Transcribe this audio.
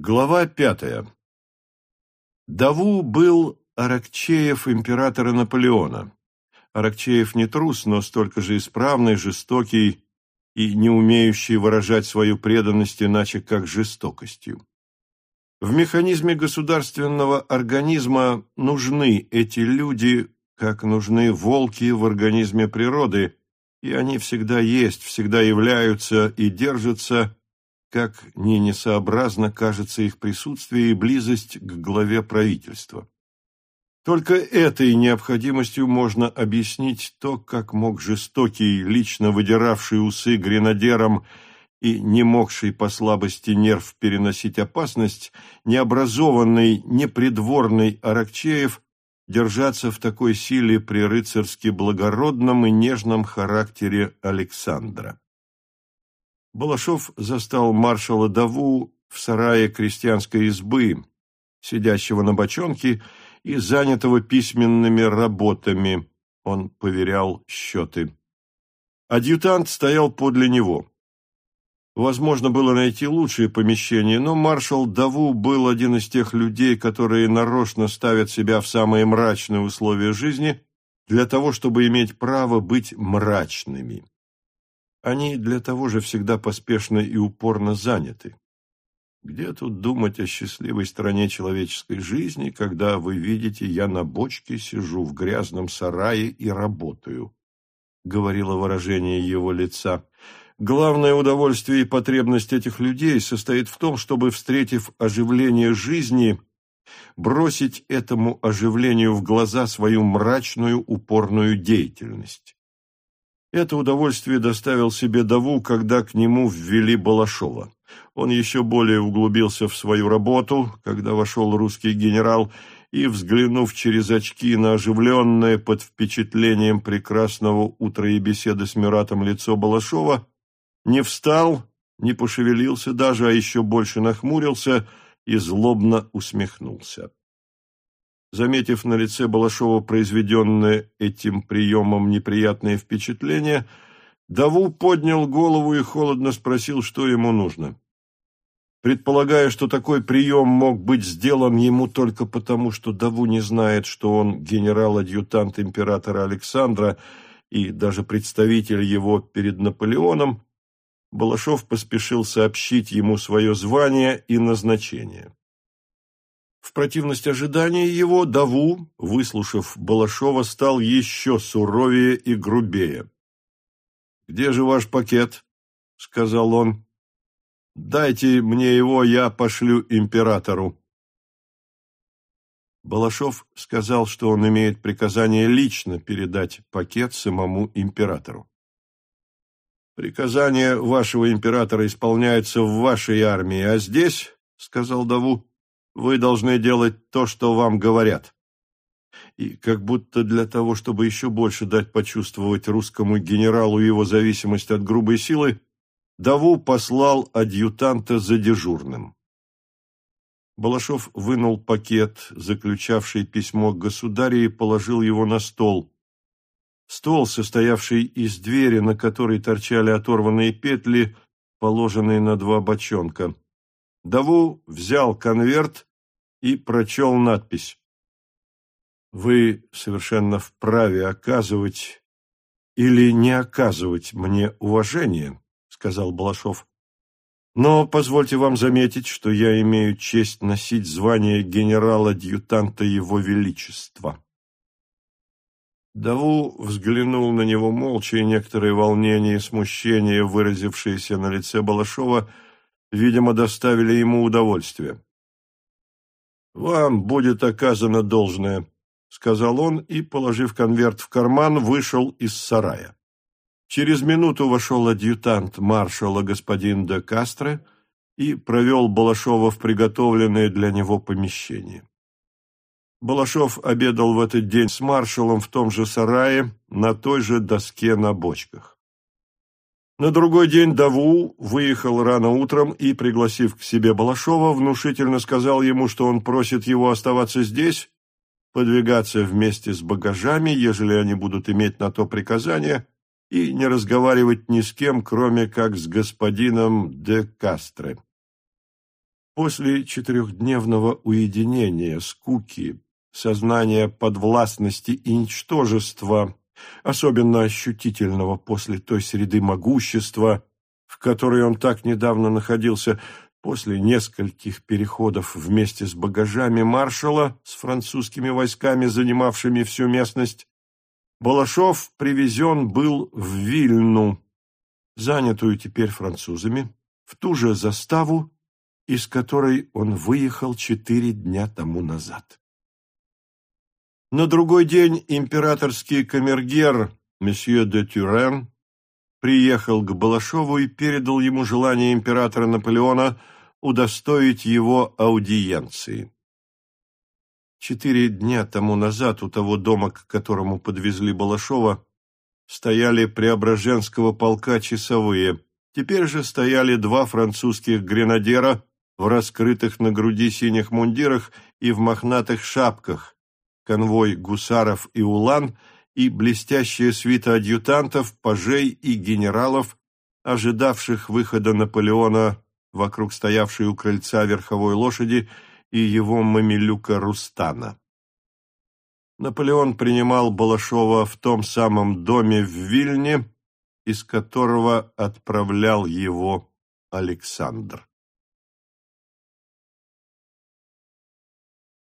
Глава пятая. Даву был Аракчеев императора Наполеона. Аракчеев не трус, но столько же исправный, жестокий и не умеющий выражать свою преданность иначе как жестокостью. В механизме государственного организма нужны эти люди, как нужны волки в организме природы, и они всегда есть, всегда являются и держатся как не несообразно кажется их присутствие и близость к главе правительства. Только этой необходимостью можно объяснить то, как мог жестокий, лично выдиравший усы гренадером и не могший по слабости нерв переносить опасность, необразованный, непридворный Аракчеев держаться в такой силе при рыцарски благородном и нежном характере Александра. Балашов застал маршала Даву в сарае крестьянской избы, сидящего на бочонке и занятого письменными работами. Он поверял счеты. Адъютант стоял подле него. Возможно было найти лучшее помещение, но маршал Даву был один из тех людей, которые нарочно ставят себя в самые мрачные условия жизни для того, чтобы иметь право быть мрачными. Они для того же всегда поспешно и упорно заняты. Где тут думать о счастливой стороне человеческой жизни, когда вы видите, я на бочке сижу в грязном сарае и работаю? Говорило выражение его лица. Главное удовольствие и потребность этих людей состоит в том, чтобы, встретив оживление жизни, бросить этому оживлению в глаза свою мрачную упорную деятельность. Это удовольствие доставил себе Даву, когда к нему ввели Балашова. Он еще более углубился в свою работу, когда вошел русский генерал, и, взглянув через очки на оживленное под впечатлением прекрасного утра и беседы с Миратом лицо Балашова, не встал, не пошевелился даже, а еще больше нахмурился и злобно усмехнулся. Заметив на лице Балашова произведенное этим приемом неприятное впечатление, Даву поднял голову и холодно спросил, что ему нужно. Предполагая, что такой прием мог быть сделан ему только потому, что Даву не знает, что он генерал-адъютант императора Александра и даже представитель его перед Наполеоном, Балашов поспешил сообщить ему свое звание и назначение. В противность ожидания его Даву, выслушав Балашова, стал еще суровее и грубее. «Где же ваш пакет?» — сказал он. «Дайте мне его, я пошлю императору». Балашов сказал, что он имеет приказание лично передать пакет самому императору. «Приказание вашего императора исполняется в вашей армии, а здесь, — сказал Даву, вы должны делать то, что вам говорят. И как будто для того, чтобы еще больше дать почувствовать русскому генералу его зависимость от грубой силы, Даву послал адъютанта за дежурным. Балашов вынул пакет, заключавший письмо к государю, и положил его на стол. Стол, состоявший из двери, на которой торчали оторванные петли, положенные на два бочонка. Даву взял конверт и прочел надпись. «Вы совершенно вправе оказывать или не оказывать мне уважение», — сказал Балашов. «Но позвольте вам заметить, что я имею честь носить звание генерала-адъютанта Его Величества». Даву взглянул на него молча, и некоторые волнения и смущение, выразившиеся на лице Балашова, видимо, доставили ему удовольствие. «Вам будет оказано должное», — сказал он и, положив конверт в карман, вышел из сарая. Через минуту вошел адъютант маршала господин де Кастре и провел Балашова в приготовленное для него помещение. Балашов обедал в этот день с маршалом в том же сарае, на той же доске на бочках. На другой день Даву выехал рано утром и, пригласив к себе Балашова, внушительно сказал ему, что он просит его оставаться здесь, подвигаться вместе с багажами, ежели они будут иметь на то приказание, и не разговаривать ни с кем, кроме как с господином де Кастре. После четырехдневного уединения, скуки, сознания подвластности и ничтожества, особенно ощутительного после той среды могущества, в которой он так недавно находился, после нескольких переходов вместе с багажами маршала с французскими войсками, занимавшими всю местность, Балашов привезен был в Вильну, занятую теперь французами, в ту же заставу, из которой он выехал четыре дня тому назад. На другой день императорский камергер месье де Тюрен приехал к Балашову и передал ему желание императора Наполеона удостоить его аудиенции. Четыре дня тому назад у того дома, к которому подвезли Балашова, стояли Преображенского полка часовые. Теперь же стояли два французских гренадера в раскрытых на груди синих мундирах и в мохнатых шапках, конвой гусаров и улан и блестящая свита адъютантов, пажей и генералов, ожидавших выхода Наполеона вокруг стоявшей у крыльца верховой лошади и его мамилюка Рустана. Наполеон принимал Балашова в том самом доме в Вильне, из которого отправлял его Александр.